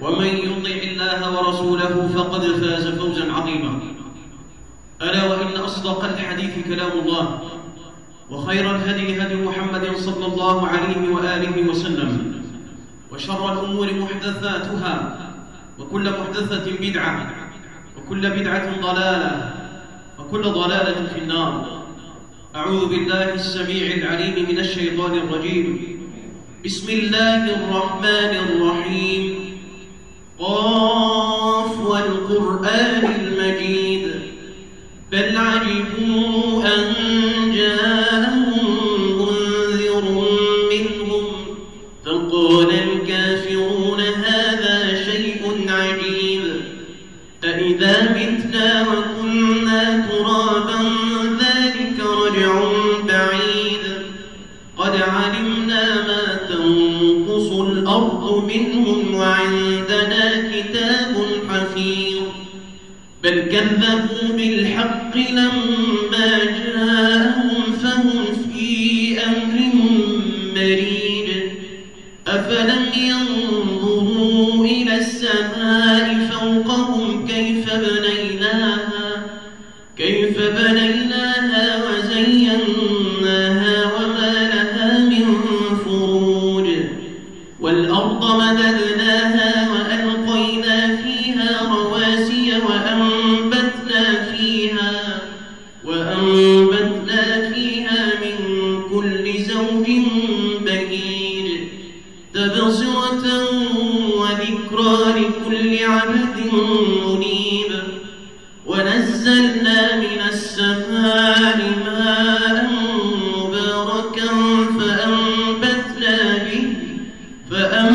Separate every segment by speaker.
Speaker 1: ومن يطع الله ورسوله فقد فاز فوزا عظيما ألا وإن أصدق الحديث كلام الله وخير الهدي هدي محمد صلى الله عليه وآله وسلم وشر الأمور محدثاتها وكل محدثة بدعة وكل بدعة ضلالة وكل ضلالة في النار أعوذ بالله السميع العليم من الشيطان الرجيم بسم الله الرحمن الرحيم قاف والقرآن المجيد بل عجبوا أن liberi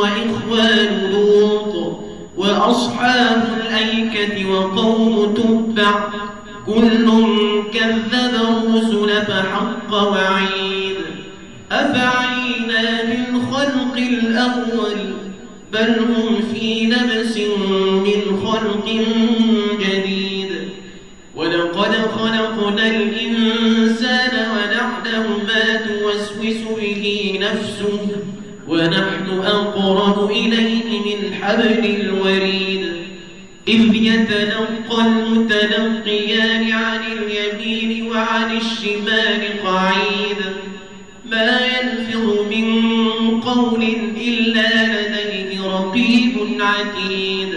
Speaker 1: وإخوان لوط وأصحاب الأيكة وقوم تبع كل كذب الرسل فحق وعيد أفعينا من خلق الأول بل هم في لبس من خلق جديد ولقد خلقنا الإنسان ونعلم ما توسوس به نفسه ونحن أقرب إليه من حبل الوريد إذ يتنقى المتنقيان عن اليمين وعن الشمال قعيد ما يلفظ من قول إلا لديه رقيب عتيد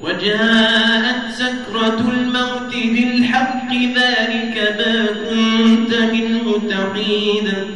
Speaker 1: وجاءت سكرة الموت بالحق ذلك ما كنت منه تعيداً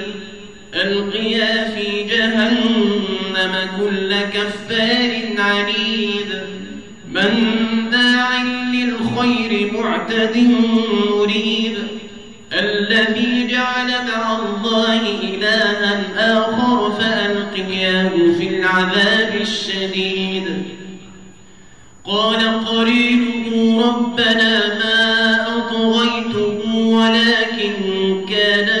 Speaker 1: كل كفار عنيد داع للخير معتد مريب الذي جعل مع الله إلها آخر فألقياه في العذاب الشديد قال قرينه ربنا ما أطغيته ولكن كان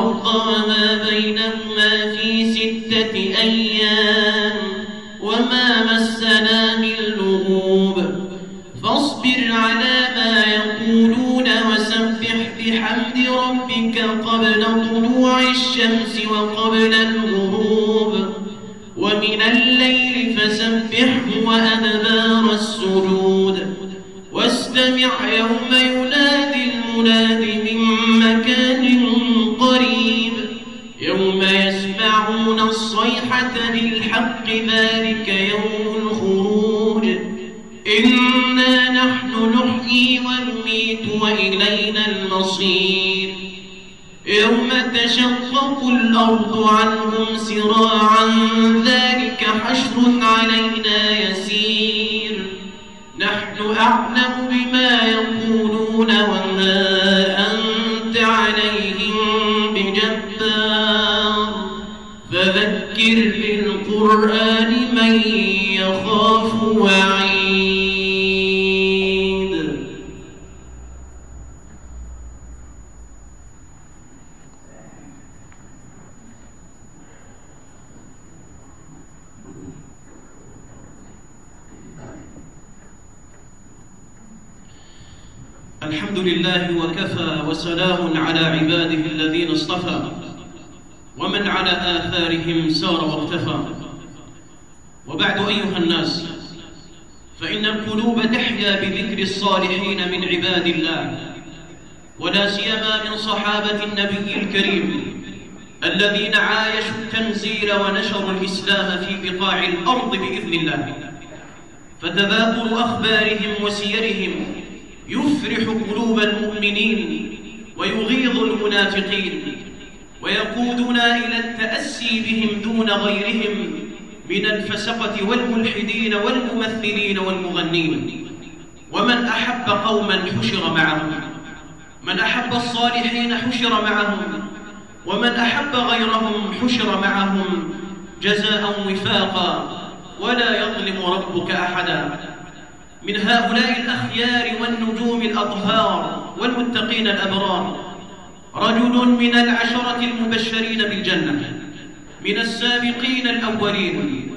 Speaker 1: والأرض بينهما في ستة أيام وما مسنا من لغوب فاصبر على ما يقولون وسبح بحمد ربك قبل طلوع الشمس وقبل الغروب ومن الليل فسبحه وأدبار السجود واستمع يوم ينادي المنادي الحق ذلك يوم الخروج إنا نحن نحيي ونميت وإلينا المصير يوم تشقق الأرض عنهم سراعا القرآن الذين عايشوا التنزيل ونشروا الإسلام في بقاع الأرض بإذن الله فتذاكر أخبارهم وسيرهم يفرح قلوب المؤمنين ويغيظ المنافقين ويقودنا إلى التأسي بهم دون غيرهم من الفسقة والملحدين والممثلين والمغنين ومن أحب قوما حشر معهم من أحب الصالحين حشر معهم ومن أحب غيرهم حشر معهم جزاء وفاقا ولا يظلم ربك أحدا من هؤلاء الأخيار والنجوم الأطهار والمتقين الأبرار رجل من العشرة المبشرين بالجنة من السابقين الأولين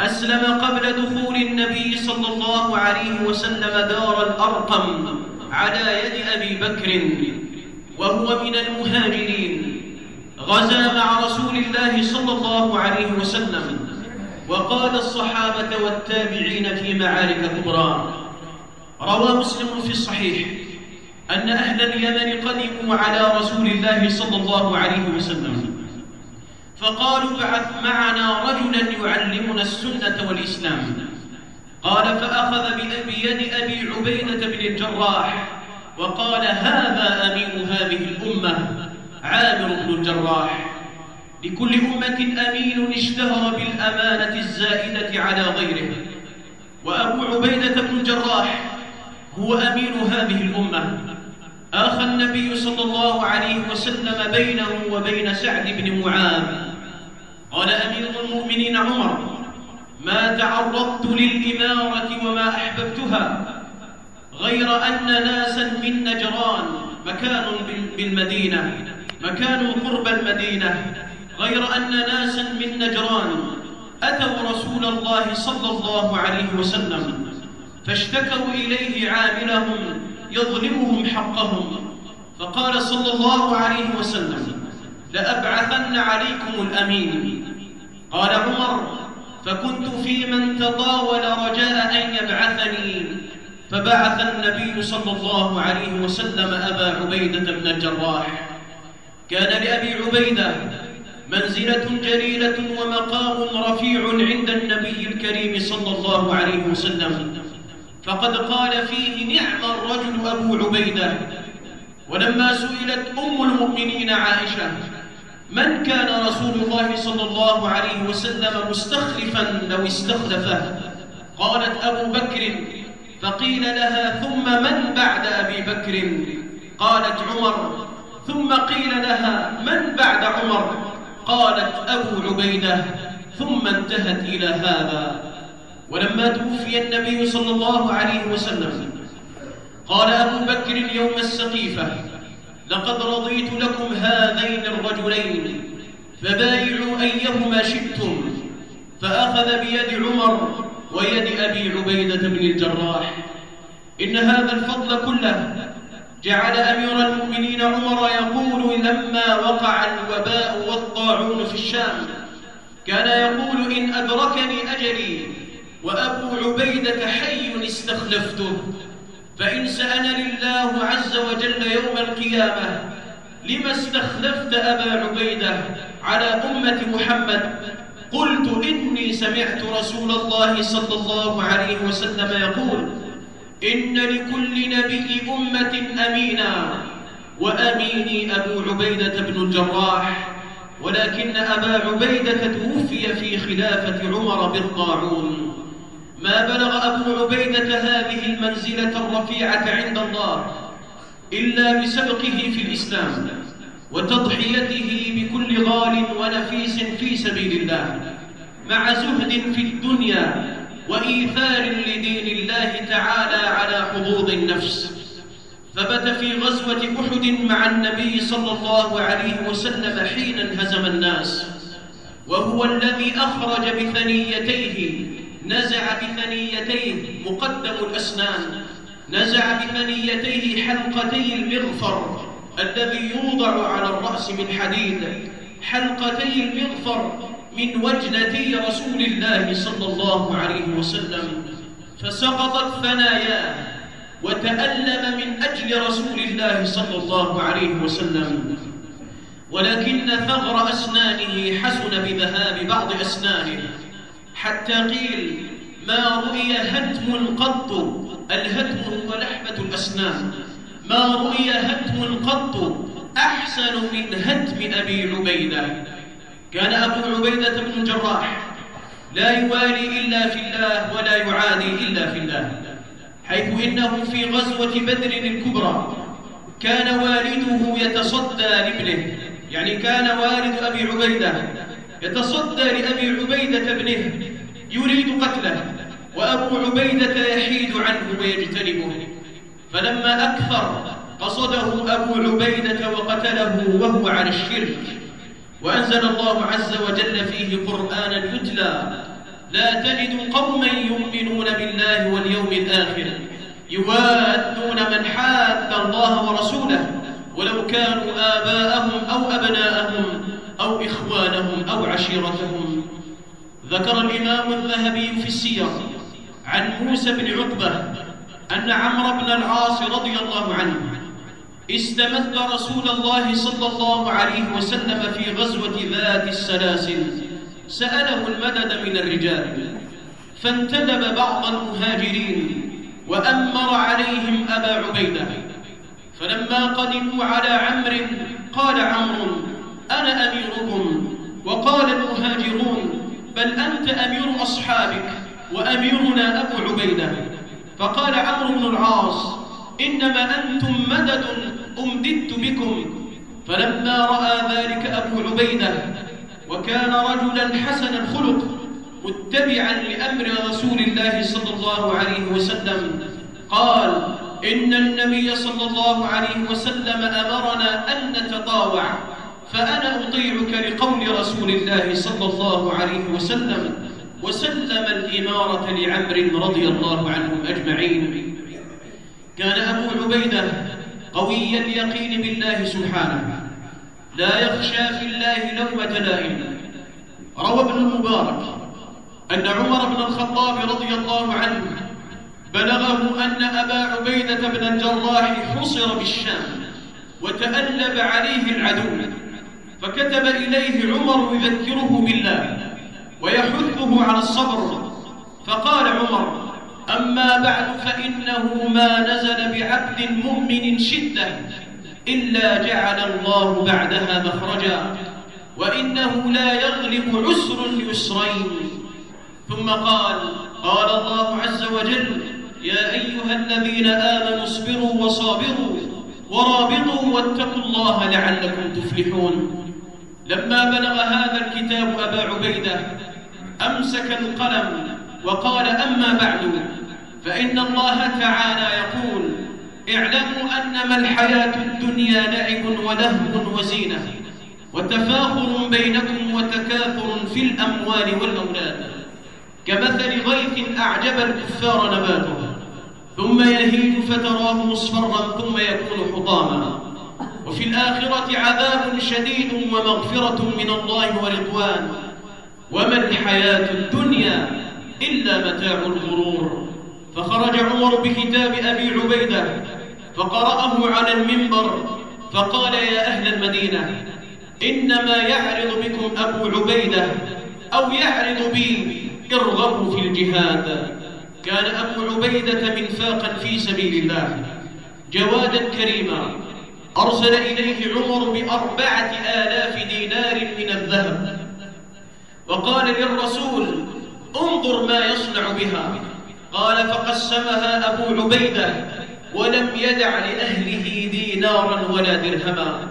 Speaker 1: أسلم قبل دخول النبي صلى الله عليه وسلم دار الأرقم على يد أبي بكر وهو من المهاجرين غزا مع رسول الله صلى الله عليه وسلم وقال الصحابة والتابعين في معارك كبرى روى مسلم في الصحيح أن أهل اليمن قدموا على رسول الله صلى الله عليه وسلم فقالوا بعث معنا رجلا يعلمنا السنة والإسلام قال فأخذ بيد أبي عبيدة بن الجراح وقال هذا أمين هذه الأمة عامر بن الجراح لكل أمة أمين اشتهر بالأمانة الزائدة على غيره وأبو عبيدة بن الجراح هو أمين هذه الأمة آخى النبي صلى الله عليه وسلم بينه وبين سعد بن معاذ قال أمير المؤمنين عمر ما تعرضت للإمارة وما أحببتها غير أن ناسا من نجران مكان بالمدينة فكانوا قرب المدينة غير أن ناسا من نجران أتوا رسول الله صلى الله عليه وسلم فاشتكوا إليه عاملهم يظلمهم حقهم فقال صلى الله عليه وسلم لأبعثن عليكم الأمين قال عمر فكنت في من تطاول رجاء أن يبعثني فبعث النبي صلى الله عليه وسلم أبا عبيدة بن الجراح كان لأبي عبيدة منزلة جليلة ومقام رفيع عند النبي الكريم صلى الله عليه وسلم فقد قال فيه نعم الرجل أبو عبيدة ولما سئلت أم المؤمنين عائشة من كان رسول الله صلى الله عليه وسلم مستخلفا لو استخلفه قالت أبو بكر فقيل لها ثم من بعد أبي بكر قالت عمر ثم قيل لها من بعد عمر قالت أبو عبيدة ثم انتهت إلى هذا ولما توفي النبي صلى الله عليه وسلم قال أبو بكر يوم السقيفة لقد رضيت لكم هذين الرجلين فبايعوا أيهما شئتم فأخذ بيد عمر ويد أبي عبيدة بن الجراح إن هذا الفضل كله جعل أمير المؤمنين عمر يقول لما وقع الوباء والطاعون في الشام كان يقول إن أدركني أجلي وأبو عبيدة حي استخلفته فإن سألني الله عز وجل يوم القيامة لما استخلفت أبا عبيدة على أمة محمد قلت إني سمعت رسول الله صلى الله عليه وسلم يقول إن لكل نبي أمة أمينا وأميني أبو عبيدة بن الجراح ولكن أبا عبيدة توفي في خلافة عمر بالطاعون ما بلغ أبو عبيدة هذه المنزلة الرفيعة عند الله إلا بسبقه في الإسلام وتضحيته بكل غال ونفيس في سبيل الله مع زهد في الدنيا وإيثار لدين الله تعالى على حظوظ النفس فبت في غزوة أحد مع النبي صلى الله عليه وسلم حين انهزم الناس وهو الذي أخرج بثنيتيه نزع بثنيتيه مقدم الأسنان نزع بثنيتيه حلقتي المغفر الذي يوضع على الرأس من حديد حلقتي المغفر من وجنتي رسول الله صلى الله عليه وسلم فسقطت ثناياه وتألم من أجل رسول الله صلى الله عليه وسلم ولكن ثغر أسنانه حسن بذهاب بعض أسنانه حتى قيل ما رؤي هتم قط الهتم هو لحمة الأسنان ما رؤي هتم قط أحسن من هتم أبي عبيدة كان أبو عبيدة بن الجراح لا يوالي إلا في الله ولا يعادي إلا في الله حيث إنه في غزوة بدر الكبرى كان والده يتصدى لابنه يعني كان والد أبي عبيدة يتصدى لأبي عبيدة ابنه يريد قتله وأبو عبيدة يحيد عنه ويجتنبه فلما أكثر قصده أبو عبيدة وقتله وهو على الشرك وأنزل الله عز وجل فيه قرآنا يتلى لا تجد قوما يؤمنون بالله واليوم الآخر يوادون من حاد الله ورسوله ولو كانوا آباءهم أو أبناءهم أو إخوانهم أو عشيرتهم ذكر الإمام الذهبي في السير عن موسى بن عقبة أن عمرو بن العاص رضي الله عنه استمد رسول الله صلى الله عليه وسلم في غزوة ذات السلاسل سأله المدد من الرجال فانتدب بعض المهاجرين وأمر عليهم أبا عبيدة فلما قدموا على عمرو قال عمرو أنا أميركم وقال المهاجرون بل أنت أمير أصحابك وأميرنا أبو عبيدة فقال عمرو بن العاص إنما أنتم مدد أمددت بكم فلما رأى ذلك أبو عبيدة وكان رجلا حسن الخلق متبعا لأمر رسول الله صلى الله عليه وسلم قال إن النبي صلى الله عليه وسلم أمرنا أن نتطاوع فأنا أطيعك لقول رسول الله صلى الله عليه وسلم وسلم الإمارة لعمر رضي الله عنهم أجمعين كان أبو عبيدة قوي اليقين بالله سبحانه لا يخشى في الله لومة لائم روى ابن المبارك أن عمر بن الخطاب رضي الله عنه بلغه أن أبا عبيدة بن الجراح حصر بالشام وتألب عليه العدو فكتب إليه عمر يذكره بالله ويحثه على الصبر فقال عمر أما بعد فإنه ما نزل بعبد مؤمن شدة إلا جعل الله بعدها مخرجا وإنه لا يغلب عسر يسرين ثم قال قال الله عز وجل يا أيها الذين آمنوا اصبروا وصابروا ورابطوا واتقوا الله لعلكم تفلحون لما بلغ هذا الكتاب أبا عبيدة أمسك القلم وقال أما بعد فإن الله تعالى يقول اعلموا أنما الحياة الدنيا لعب ولهو وزينة وتفاخر بينكم وتكاثر في الأموال والأولاد كمثل غيث أعجب الكفار نباته ثم يهيج فتراه مصفرا ثم يكون حطاما وفي الآخرة عذاب شديد ومغفرة من الله ورضوان وما الحياة الدنيا إلا متاع الغرور فخرج عمر بكتاب أبي عبيدة فقرأه على المنبر فقال يا أهل المدينة إنما يعرض بكم أبو عبيدة أو يعرض بي ارغبوا في الجهاد كان أبو عبيدة منفاقا في سبيل الله جوادا كريما أرسل إليه عمر بأربعة آلاف دينار من الذهب وقال للرسول انظر ما يصنع بها قال فقسمها أبو عبيدة ولم يدع لأهله دينارا ولا درهما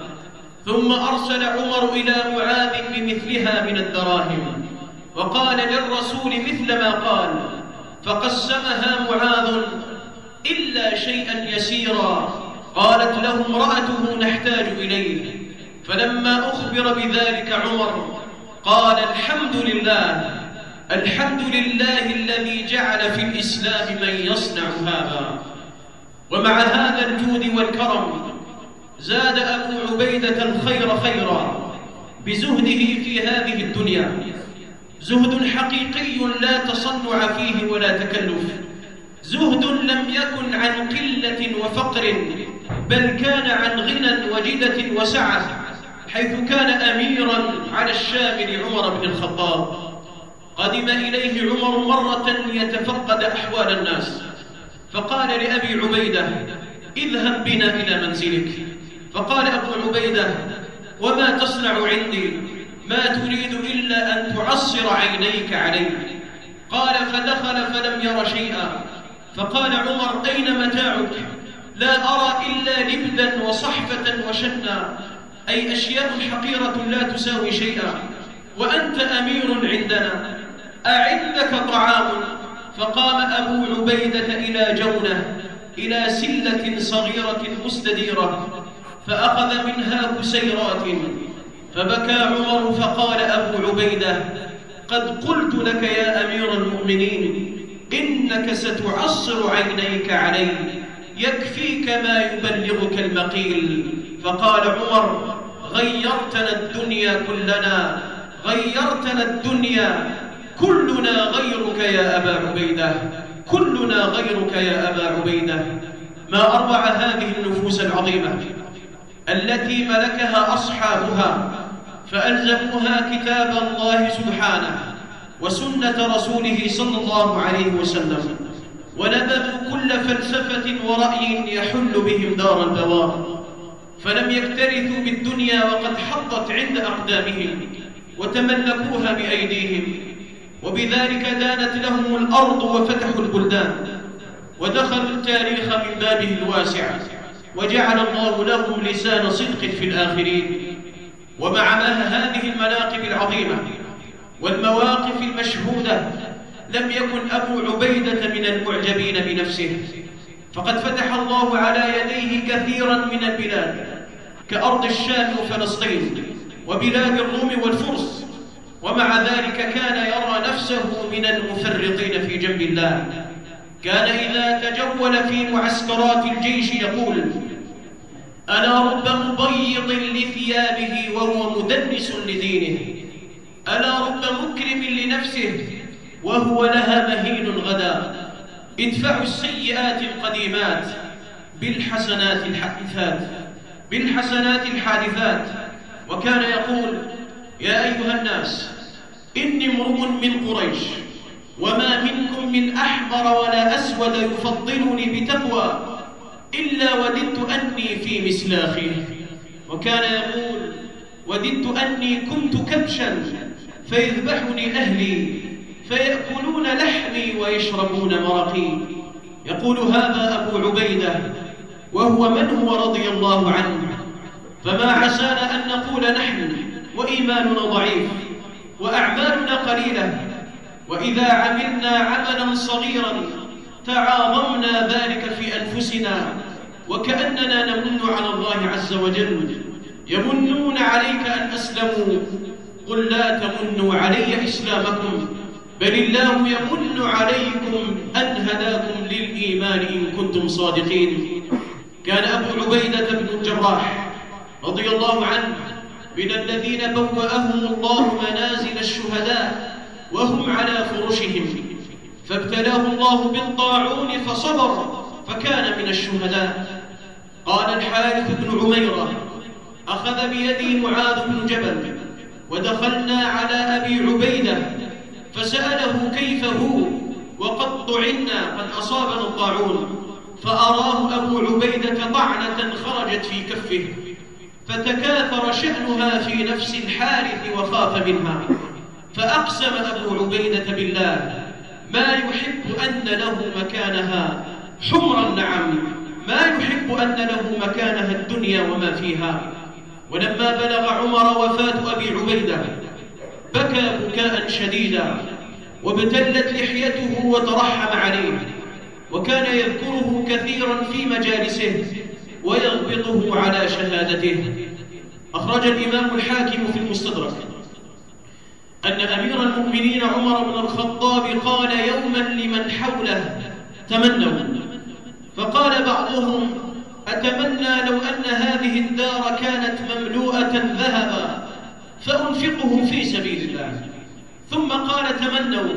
Speaker 1: ثم أرسل عمر إلى معاذ بمثلها من الدراهم وقال للرسول مثل ما قال فقسمها معاذ إلا شيئا يسيرا قالت له امرأته نحتاج إليه فلما أخبر بذلك عمر قال الحمد لله الحمد لله الذي جعل في الإسلام من يصنع هذا ومع هذا الجود والكرم زاد أبو عبيدة الخير خيرا بزهده في هذه الدنيا زهد حقيقي لا تصنع فيه ولا تكلف زهد لم يكن عن قلة وفقر بل كان عن غنى وجدة وسعة حيث كان أميرا على الشام لعمر بن الخطاب قدم إليه عمر مرة ليتفقد أحوال الناس فقال لأبي عبيدة اذهب بنا إلى منزلك فقال أبو عبيدة وما تصنع عندي ما تريد إلا أن تعصر عينيك علي قال فدخل فلم ير شيئا فقال عمر أين متاعك لا أرى إلا لبدا وصحفة وشنا أي أشياء حقيرة لا تساوي شيئا وأنت أمير عندنا أعندك طعام فقام أبو عبيدة إلى جونة إلى سلة صغيرة مستديرة فأخذ منها كسيرات فبكى عمر فقال أبو عبيدة قد قلت لك يا أمير المؤمنين إنك ستعصر عينيك علي يكفيك ما يبلغك المقيل فقال عمر غيرتنا الدنيا كلنا غيرتنا الدنيا كلنا غيرك يا أبا عبيدة كلنا غيرك يا أبا عبيدة ما أربع هذه النفوس العظيمة التي ملكها أصحابها فألزموها كتاب الله سبحانه وسنة رسوله صلى الله عليه وسلم ونبذوا كل فلسفة ورأي يحل بهم دار الدوار فلم يكترثوا بالدنيا وقد حطت عند أقدامهم وتملكوها بأيديهم وبذلك دانت لهم الأرض وفتحوا البلدان ودخلوا التاريخ من بابه الواسع وجعل الله لهم لسان صدق في الآخرين ومع هذه المناقب العظيمة والمواقف المشهودة لم يكن أبو عبيدة من المعجبين بنفسه فقد فتح الله على يديه كثيرا من البلاد كأرض الشام وفلسطين وبلاد الروم والفرس ومع ذلك كان يرى نفسه من المفرطين في جنب الله كان إذا تجول في معسكرات الجيش يقول ألا رب مبيض لثيابه وهو مدنس لدينه ألا رب مكرم لنفسه وهو لها مهين غدا ادفعوا السيئات القديمات بالحسنات الحادثات بالحسنات الحادثات وكان يقول يا أيها الناس إني امرؤ من قريش وما منكم من أحمر ولا أسود يفضلني بتقوى إلا وددت أني في مسلاخي وكان يقول وددت أني كنت كبشا فيذبحني أهلي فيأكلون لحمي ويشربون مرقي يقول هذا أبو عبيدة وهو من هو رضي الله عنه فما عسانا أن نقول نحن وإيماننا ضعيف وأعمالنا قليلة وإذا عملنا عملا صغيرا تعاظمنا ذلك في أنفسنا وكأننا نمن على الله عز وجل يمنون عليك أن أسلموا قل لا تمنوا علي إسلامكم بل الله يمن عليكم أن هداكم للإيمان إن كنتم صادقين كان أبو عبيدة بن الجراح رضي الله عنه من الذين بوأهم الله منازل الشهداء وهم على فرشهم فابتلاه الله بالطاعون فصبر فكان من الشهداء قال الحارث بن عميرة أخذ بيدي معاذ بن جبل ودخلنا على أبي عبيدة فسأله كيف هو وقد طعنا قد أصابنا الطاعون فأراه أبو عبيدة طعنة خرجت في كفه فتكاثر شأنها في نفس الحارث وخاف منها فأقسم أبو عبيدة بالله ما يحب أن له مكانها حمرا نعم ما يحب أن له مكانها الدنيا وما فيها ولما بلغ عمر وفاة أبي عبيدة بكى بكاء شديدا وابتلت لحيته وترحم عليه وكان يذكره كثيرا في مجالسه ويضبطه على شهادته أخرج الإمام الحاكم في المستدرك أن أمير المؤمنين عمر بن الخطاب قال يوما لمن حوله تمنوا فقال بعضهم أتمنى لو أن هذه الدار كانت مملوءة ذهبا فأنفقه في سبيل الله ثم قال تمنوا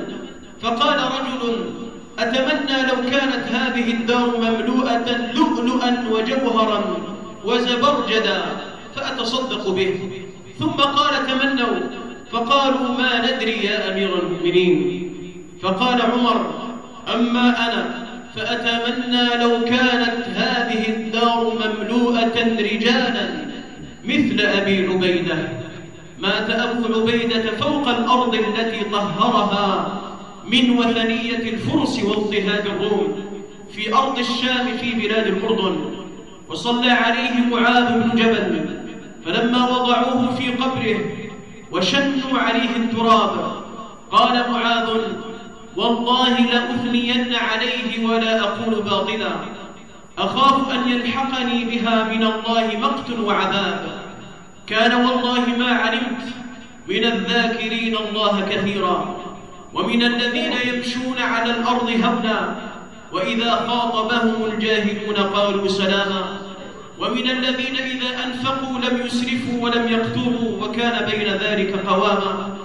Speaker 1: فقال رجل أتمنى لو كانت هذه الدار مملوءة لؤلؤا وجوهرا وزبرجدا فأتصدق به ثم قال تمنوا فقالوا ما ندري يا أمير المؤمنين فقال عمر أما أنا فأتمنى لو كانت هذه الدار مملوءة رجالا مثل أبي عبيدة مات أبو عبيدة فوق الأرض التي طهرها من وثنية الفرس واضطهاد الروم في أرض الشام في بلاد الأردن وصلى عليه معاذ بن جبل فلما وضعوه في قبره وشنوا عليه التراب قال معاذ والله لأثنين عليه ولا أقول باطلا أخاف أن يلحقني بها من الله مقت وعذاب كان والله ما علمت من الذاكرين الله كثيرا ومن الذين يمشون على الأرض هونا وإذا خاطبهم الجاهلون قالوا سلاما ومن الذين إذا أنفقوا لم يسرفوا ولم يقتروا وكان بين ذلك قواما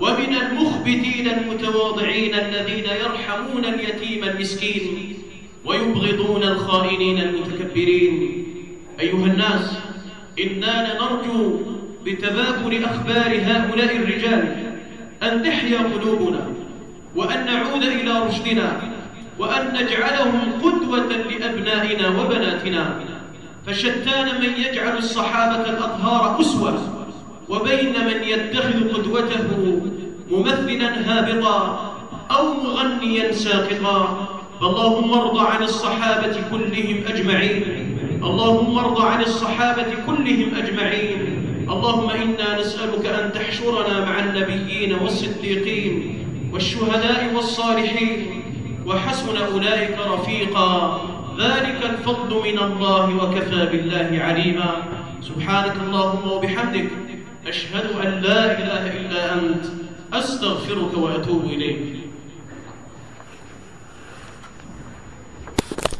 Speaker 1: ومن المخبتين المتواضعين الذين يرحمون اليتيم المسكين ويبغضون الخائنين المتكبرين أيها الناس إننا نرجو بتذاكر أخبار هؤلاء الرجال أن تحيا قلوبنا وأن نعود إلى رشدنا وأن نجعلهم قدوة لأبنائنا وبناتنا فشتان من يجعل الصحابة الأطهار أسوة وبين من يتخذ قدوته ممثلا هابطا أو مغنيا ساقطا فاللهم ارض عن الصحابة كلهم أجمعين اللهم ارض عن الصحابة كلهم أجمعين اللهم إنا نسألك أن تحشرنا مع النبيين والصديقين والشهداء والصالحين وحسن أولئك رفيقا ذلك الفضل من الله وكفى بالله عليما سبحانك اللهم وبحمدك أشهد أن لا إله إلا أنت أستغفرك وأتوب إليك